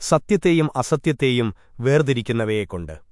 സത്യത്തെയും അസത്യത്തെയും വേർതിരിക്കുന്നവയെക്കൊണ്ട്.